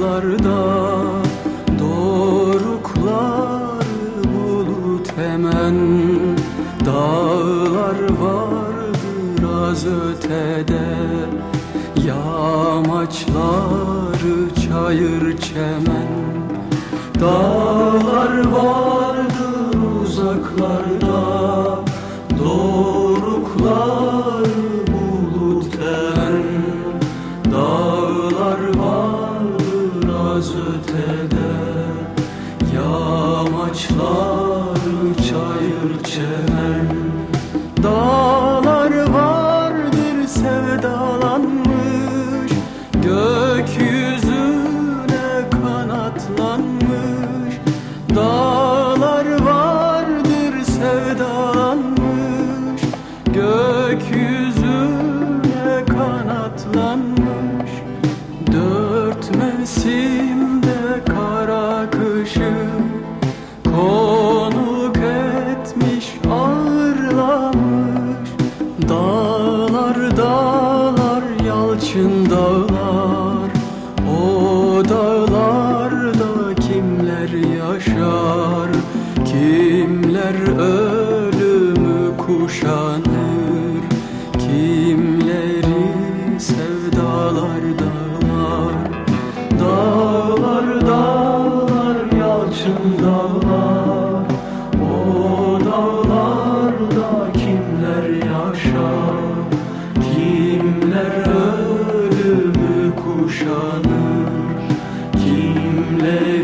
uzaklarda Doruklar bulut hemen. Dağlar vardır az ötede. Yamaçları çayır çemen. Dağlar vardır uzaklarda ötede Yamaçlar çayır çemen Dağlar yalçın dağlar. O dağlarda kimler yaşar? Kimler ölür Lady.